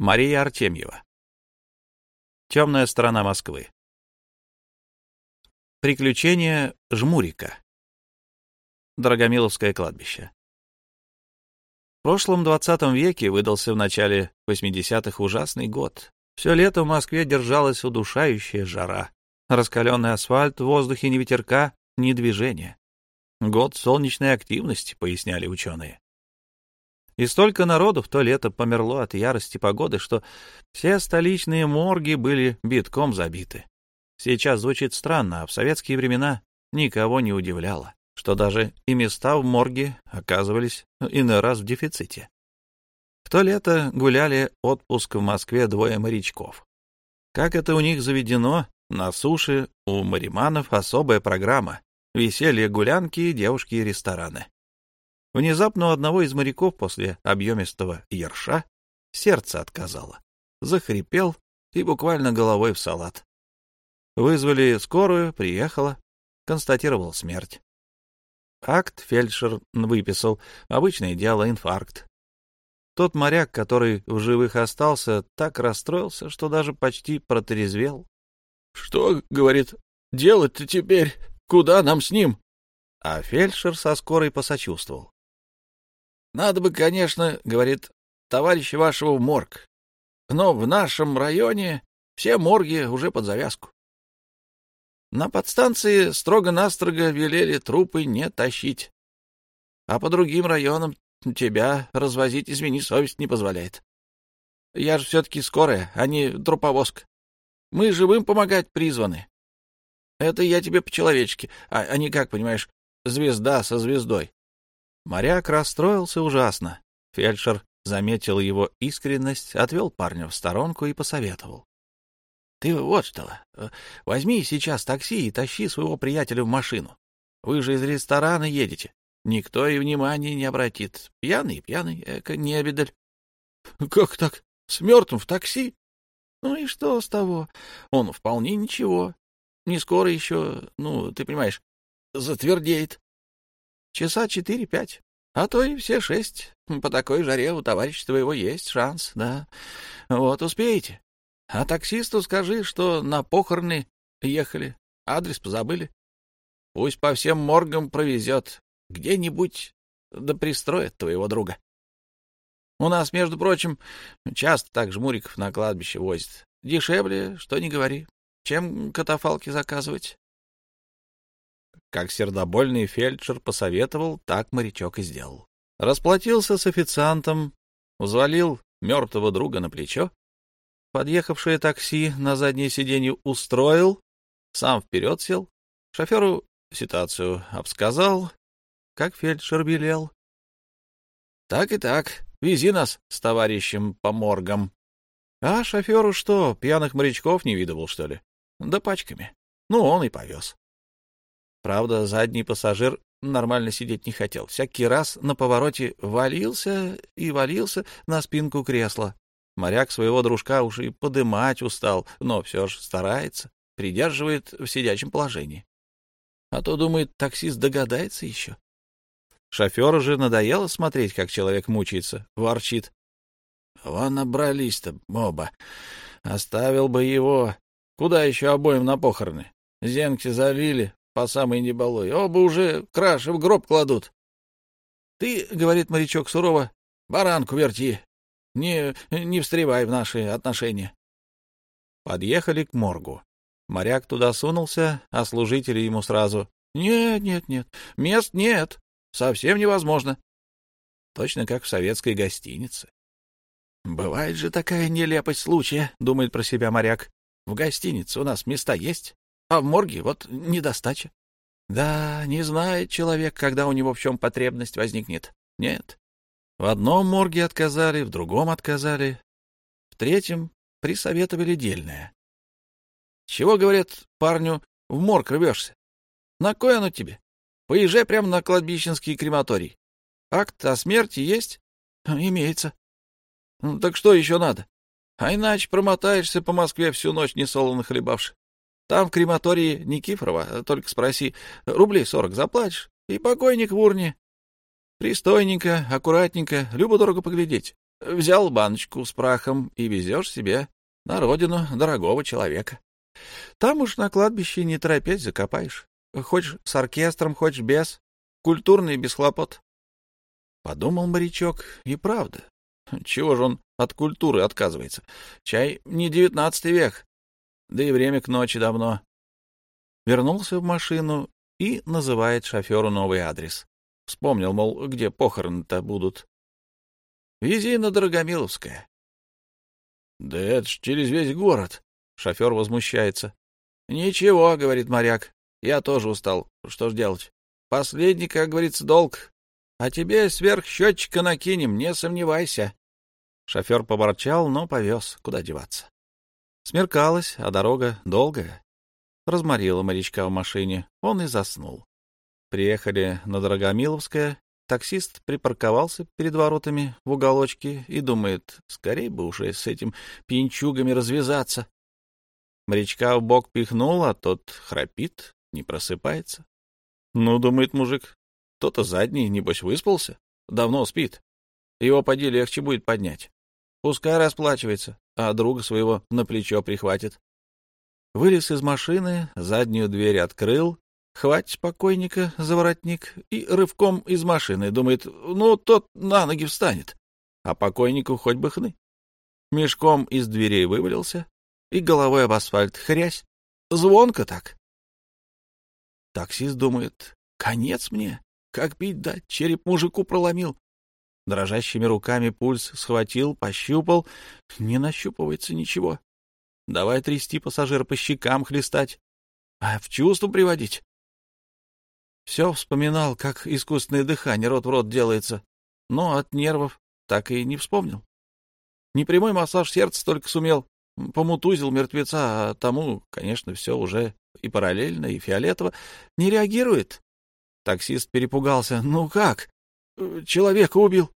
Мария Артемьева. Темная сторона Москвы. Приключения Жмурика. Дорогомиловское кладбище. В прошлом двадцатом веке выдался в начале 80-х ужасный год. Все лето в Москве держалась удушающая жара. Раскаленный асфальт, в воздухе ни ветерка, ни движения. Год солнечной активности, поясняли ученые. И столько народу в то лето померло от ярости погоды, что все столичные морги были битком забиты. Сейчас звучит странно, а в советские времена никого не удивляло, что даже и места в морге оказывались иной раз в дефиците. В то лето гуляли отпуск в Москве двое морячков. Как это у них заведено, на суше у мариманов особая программа — веселье, гулянки, девушки и рестораны. Внезапно у одного из моряков после объемистого ерша сердце отказало. Захрипел и буквально головой в салат. Вызвали скорую, приехала, констатировал смерть. Акт фельдшер выписал. Обычное дело, инфаркт. Тот моряк, который в живых остался, так расстроился, что даже почти протрезвел. — Что, — говорит, — делать-то теперь? Куда нам с ним? А фельдшер со скорой посочувствовал. Надо бы, конечно, говорит, товарища вашего в морг. Но в нашем районе все морги уже под завязку. На подстанции строго-настрого велели трупы не тащить. А по другим районам тебя развозить, извини, совесть не позволяет. Я же все-таки скорая, а не труповозка. Мы живым помогать призваны. Это я тебе по-человечески, а, а не как, понимаешь, звезда со звездой. Моряк расстроился ужасно. Фельдшер заметил его искренность, отвел парня в сторонку и посоветовал. — Ты вот что, возьми сейчас такси и тащи своего приятеля в машину. Вы же из ресторана едете. Никто и внимания не обратит. Пьяный, пьяный, эко небедаль. — Как так? С мертвым в такси? Ну и что с того? Он вполне ничего. Не скоро еще, ну, ты понимаешь, затвердеет. Часа четыре-пять, а то и все шесть. По такой жаре у товарища твоего есть шанс, да. Вот, успеете. А таксисту скажи, что на похороны ехали, адрес позабыли. Пусть по всем моргам провезет. Где-нибудь да пристроит твоего друга. У нас, между прочим, часто так жмуриков на кладбище возят. Дешевле, что не говори, чем катафалки заказывать. Как сердобольный фельдшер посоветовал, так морячок и сделал. Расплатился с официантом, взвалил мертвого друга на плечо, подъехавшее такси на заднее сиденье устроил, сам вперед сел, шоферу ситуацию обсказал, как фельдшер велел. — Так и так, вези нас с товарищем по моргам. А шоферу что, пьяных морячков не видывал, что ли? Да пачками. Ну, он и повез. Правда, задний пассажир нормально сидеть не хотел. Всякий раз на повороте валился и валился на спинку кресла. Моряк своего дружка уж и подымать устал, но все же старается, придерживает в сидячем положении. А то, думает, таксист догадается еще. Шоферу же надоело смотреть, как человек мучается, ворчит. — Вон набрались-то оба. Оставил бы его. Куда еще обоим на похороны? Зенки залили, по самой неболой. Оба уже краши в гроб кладут. — Ты, — говорит морячок сурово, — баранку верти. Не, не встревай в наши отношения. Подъехали к моргу. Моряк туда сунулся, а служители ему сразу. — Нет, нет, нет, мест нет, совсем невозможно. Точно как в советской гостинице. — Бывает же такая нелепость случая, — думает про себя моряк. — В гостинице у нас места есть, а в морге вот недостача. Да, не знает человек, когда у него в чем потребность возникнет. Нет. В одном морге отказали, в другом отказали, в третьем присоветовали дельное. Чего, говорят, парню, в морг рвешься? На кой оно тебе? Поезжай прямо на кладбищенский крематорий. Акт о смерти есть? Имеется. Ну, так что еще надо? А иначе промотаешься по Москве всю ночь несолоно хлебавши. Там, в крематории Никифорова, только спроси, рублей сорок заплатишь, и покойник в урне. Пристойненько, аккуратненько, любо-дорого поглядеть. Взял баночку с прахом и везешь себе на родину дорогого человека. Там уж на кладбище не торопясь закопаешь. Хочешь с оркестром, хочешь без. Культурный, без хлопот. Подумал морячок, и правда. Чего же он от культуры отказывается? Чай не девятнадцатый век, да и время к ночи давно. Вернулся в машину и называет шоферу новый адрес. Вспомнил, мол, где похороны-то будут. Вези на Дорогомиловское. — Да это ж через весь город. Шофер возмущается. — Ничего, — говорит моряк, — я тоже устал. Что ж делать? Последний, как говорится, долг. А тебе сверх счетчика накинем, не сомневайся. Шофер поворчал, но повез. Куда деваться? Смеркалось, а дорога долгая. Разморила морячка в машине. Он и заснул. Приехали на Дорогомиловское, Таксист припарковался перед воротами в уголочке и думает, скорее бы уже с этим пьянчугами развязаться. Морячка в бок пихнул, а тот храпит, не просыпается. Ну, думает мужик, кто-то задний, небось, выспался, давно спит. Его поди легче будет поднять. Пускай расплачивается, а друга своего на плечо прихватит. Вылез из машины, заднюю дверь открыл Хватит покойника за воротник и рывком из машины. Думает, ну, тот на ноги встанет, а покойнику хоть бы хны. Мешком из дверей вывалился и головой об асфальт хрясь. Звонко так. Таксист думает, конец мне, как пить дать, череп мужику проломил. Дрожащими руками пульс схватил, пощупал, не нащупывается ничего. Давай трясти пассажира по щекам, хлестать, а в чувство приводить. Все вспоминал, как искусственное дыхание рот в рот делается, но от нервов так и не вспомнил. Непрямой массаж сердца только сумел, помутузил мертвеца, а тому, конечно, все уже и параллельно, и фиолетово, не реагирует. Таксист перепугался. Ну как? Человека убил.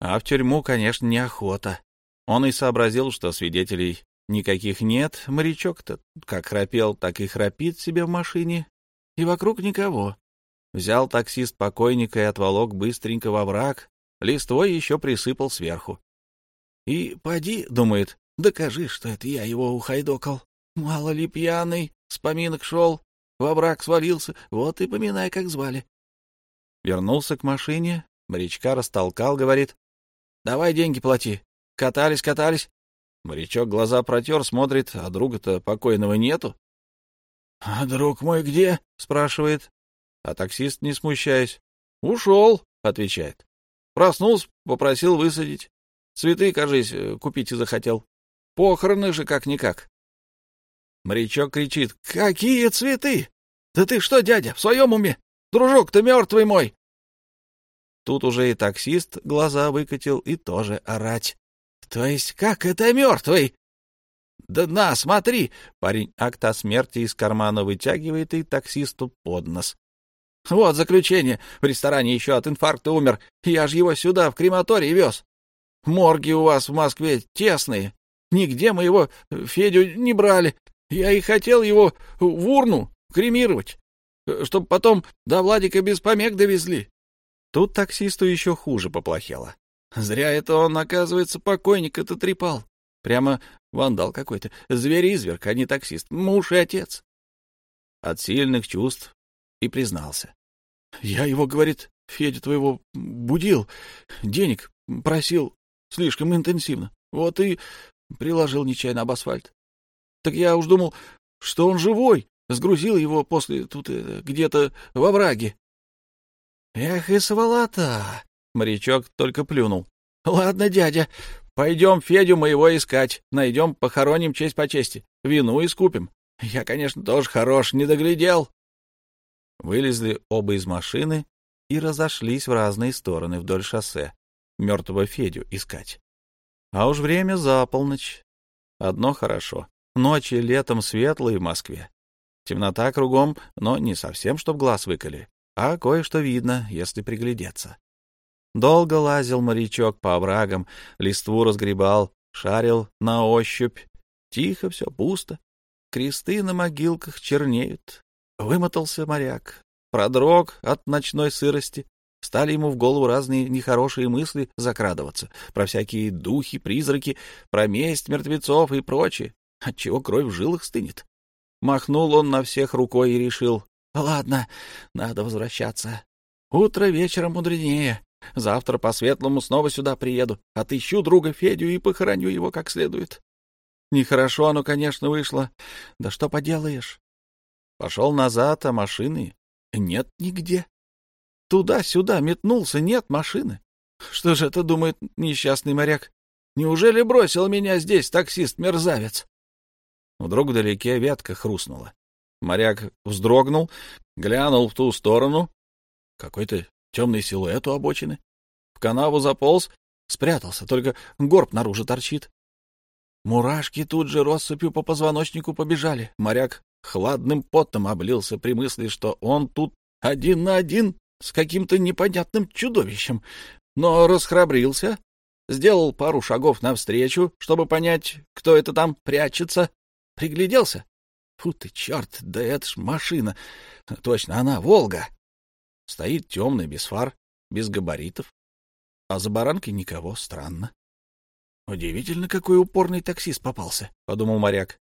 А в тюрьму, конечно, неохота. Он и сообразил, что свидетелей никаких нет. Морячок-то как храпел, так и храпит себе в машине. И вокруг никого. Взял таксист покойника и отволок быстренько во враг, листвой еще присыпал сверху. И поди, думает, докажи, что это я его ухайдокал. Мало ли пьяный, с поминок шел, во враг свалился, вот и поминай, как звали. Вернулся к машине, морячка растолкал, говорит, давай деньги плати. Катались, катались. Морячок глаза протер, смотрит, а друга-то покойного нету. — А друг мой где? — спрашивает. А таксист, не смущаясь, «Ушел», — отвечает. Проснулся, попросил высадить. Цветы, кажись, купить и захотел. Похороны же как-никак. Морячок кричит. «Какие цветы? Да ты что, дядя, в своем уме? Дружок-то мертвый мой!» Тут уже и таксист глаза выкатил и тоже орать. «То есть как это мертвый?» «Да на, смотри!» Парень акт о смерти из кармана вытягивает и таксисту под нос. Вот заключение. В ресторане еще от инфаркта умер. Я же его сюда, в крематорий, вез. Морги у вас в Москве тесные. Нигде мы его, Федю, не брали. Я и хотел его в урну кремировать, чтобы потом до Владика без помех довезли. Тут таксисту еще хуже поплохело. Зря это он, оказывается, покойника-то трепал. Прямо вандал какой-то. Зверь-изверг, а не таксист. Муж и отец. От сильных чувств и признался. — Я его, говорит, Федя твоего будил, денег просил слишком интенсивно. Вот и приложил нечаянно об асфальт. Так я уж думал, что он живой, сгрузил его после тут э, где-то во враге. — Эх и сволота! — морячок только плюнул. — Ладно, дядя, пойдем Федю моего искать, найдем, похороним честь по чести, вину искупим. Я, конечно, тоже хорош, не доглядел. Вылезли оба из машины и разошлись в разные стороны вдоль шоссе, мертвого Федю искать. А уж время за полночь. Одно хорошо. Ночи летом светлые в Москве. Темнота кругом, но не совсем, чтоб глаз выколи, а кое-что видно, если приглядеться. Долго лазил морячок по оврагам, листву разгребал, шарил на ощупь. Тихо все, пусто. Кресты на могилках чернеют, Вымотался моряк, продрог от ночной сырости, Стали ему в голову разные нехорошие мысли закрадываться, про всякие духи, призраки, про месть мертвецов и прочее, отчего кровь в жилах стынет. Махнул он на всех рукой и решил, ладно, надо возвращаться. Утро вечером мудренее. Завтра по-светлому снова сюда приеду, отыщу друга Федю и похороню его как следует. Нехорошо оно, конечно, вышло. Да что поделаешь. Пошел назад, а машины нет нигде. Туда-сюда метнулся, нет машины. Что же это думает несчастный моряк? Неужели бросил меня здесь таксист-мерзавец? Вдруг вдалеке ветка хрустнула. Моряк вздрогнул, глянул в ту сторону. Какой-то темный силуэт у обочины. В канаву заполз, спрятался, только горб наружу торчит. Мурашки тут же россыпью по позвоночнику побежали. Моряк хладным потом облился при мысли, что он тут один на один с каким-то непонятным чудовищем, но расхрабрился, сделал пару шагов навстречу, чтобы понять, кто это там прячется, пригляделся. Фу ты, черт, да это ж машина. Точно, она, Волга. Стоит темный, без фар, без габаритов. А за баранкой никого, странно. Удивительно, какой упорный таксист попался, — подумал моряк.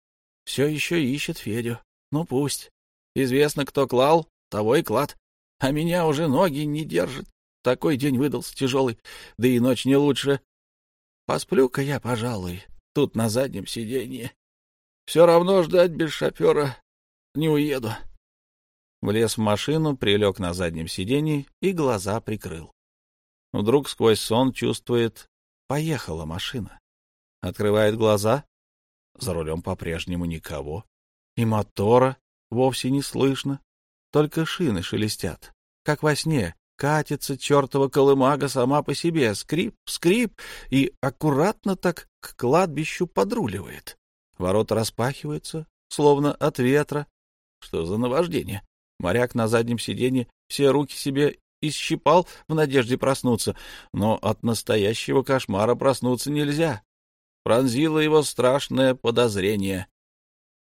Все еще ищет Федю. Ну, пусть. Известно, кто клал, того и клад. А меня уже ноги не держат. Такой день выдался тяжелый, да и ночь не лучше. Посплю-ка я, пожалуй, тут на заднем сиденье. Все равно ждать без шофера не уеду. Влез в машину, прилег на заднем сиденье и глаза прикрыл. Вдруг сквозь сон чувствует, поехала машина. Открывает глаза, за рулем по-прежнему никого. И мотора вовсе не слышно, только шины шелестят. Как во сне, катится чертова колымага сама по себе, скрип, скрип, и аккуратно так к кладбищу подруливает. Ворота распахиваются, словно от ветра. Что за наваждение? Моряк на заднем сиденье все руки себе исщипал в надежде проснуться, но от настоящего кошмара проснуться нельзя. Пронзило его страшное подозрение.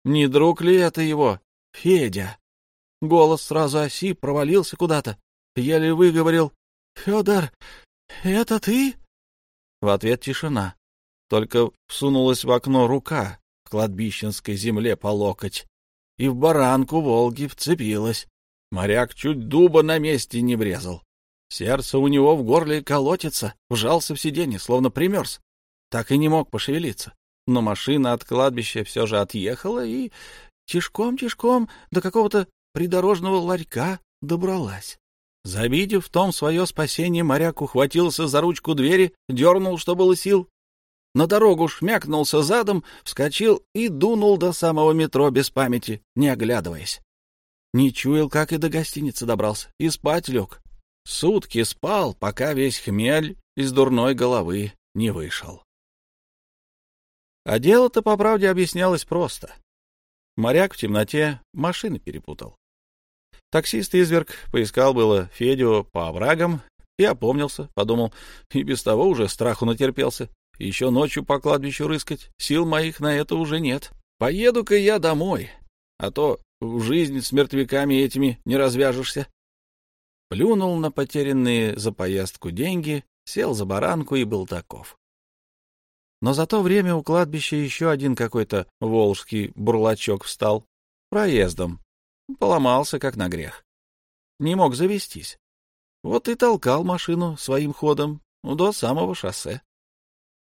Не друг ли это его? Федя. Голос сразу оси, провалился куда-то. Еле выговорил. — Федор, это ты? В ответ тишина. Только всунулась в окно рука кладбищенской земле по локоть. И в баранку Волги вцепилась. Моряк чуть дуба на месте не врезал. Сердце у него в горле колотится, вжался в сиденье, словно примерз. Так и не мог пошевелиться но машина от кладбища все же отъехала и тишком-тишком до какого-то придорожного ларька добралась. Завидев в том свое спасение, моряк ухватился за ручку двери, дернул, что было сил. На дорогу шмякнулся задом, вскочил и дунул до самого метро без памяти, не оглядываясь. Не чуял, как и до гостиницы добрался, и спать лег. Сутки спал, пока весь хмель из дурной головы не вышел. А дело-то, по правде, объяснялось просто. Моряк в темноте машины перепутал. Таксист-изверг поискал было Федю по оврагам и опомнился, подумал, и без того уже страху натерпелся. Еще ночью по кладбищу рыскать, сил моих на это уже нет. Поеду-ка я домой, а то в жизнь с мертвяками этими не развяжешься. Плюнул на потерянные за поездку деньги, сел за баранку и был таков. Но за то время у кладбища еще один какой-то волжский бурлачок встал. Проездом. Поломался, как на грех. Не мог завестись. Вот и толкал машину своим ходом до самого шоссе.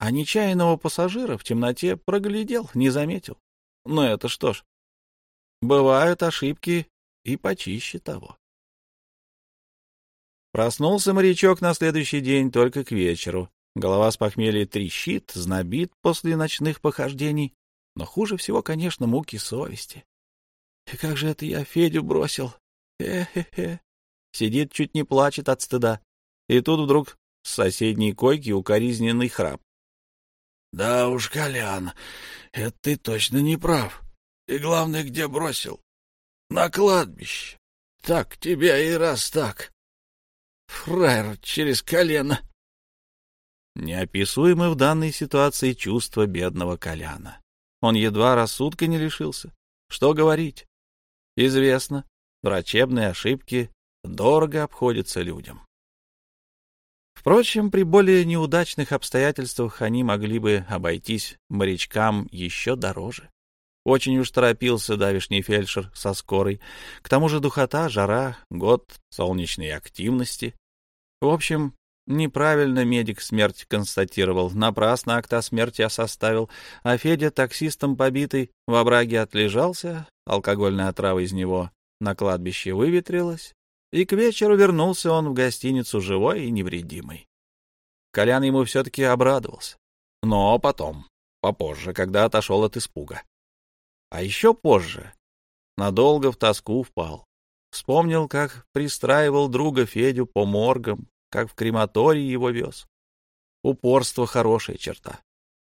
А нечаянного пассажира в темноте проглядел, не заметил. Но это что ж, бывают ошибки и почище того. Проснулся морячок на следующий день только к вечеру. Голова с похмелья трещит, знобит после ночных похождений. Но хуже всего, конечно, муки совести. И как же это я Федю бросил? Хе-хе-хе. Сидит, чуть не плачет от стыда. И тут вдруг с соседней койки укоризненный храп. — Да уж, Колян, это ты точно не прав. И главное, где бросил? На кладбище. Так тебя и раз так. Фраер через колено. — Неописуемы в данной ситуации чувства бедного Коляна. Он едва рассудка не лишился. Что говорить? Известно, врачебные ошибки дорого обходятся людям. Впрочем, при более неудачных обстоятельствах они могли бы обойтись морячкам еще дороже. Очень уж торопился давишний фельдшер со скорой. К тому же духота, жара, год солнечной активности. В общем, неправильно медик смерть констатировал, напрасно акта смерти составил, а Федя, таксистом побитый, в обраге отлежался, алкогольная отрава из него на кладбище выветрилась, и к вечеру вернулся он в гостиницу живой и невредимый. Колян ему все-таки обрадовался. Но потом, попозже, когда отошел от испуга. А еще позже надолго в тоску впал. Вспомнил, как пристраивал друга Федю по моргам, как в крематорий его вез. Упорство — хорошая черта.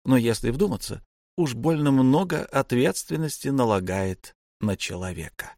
Но если вдуматься, уж больно много ответственности налагает на человека.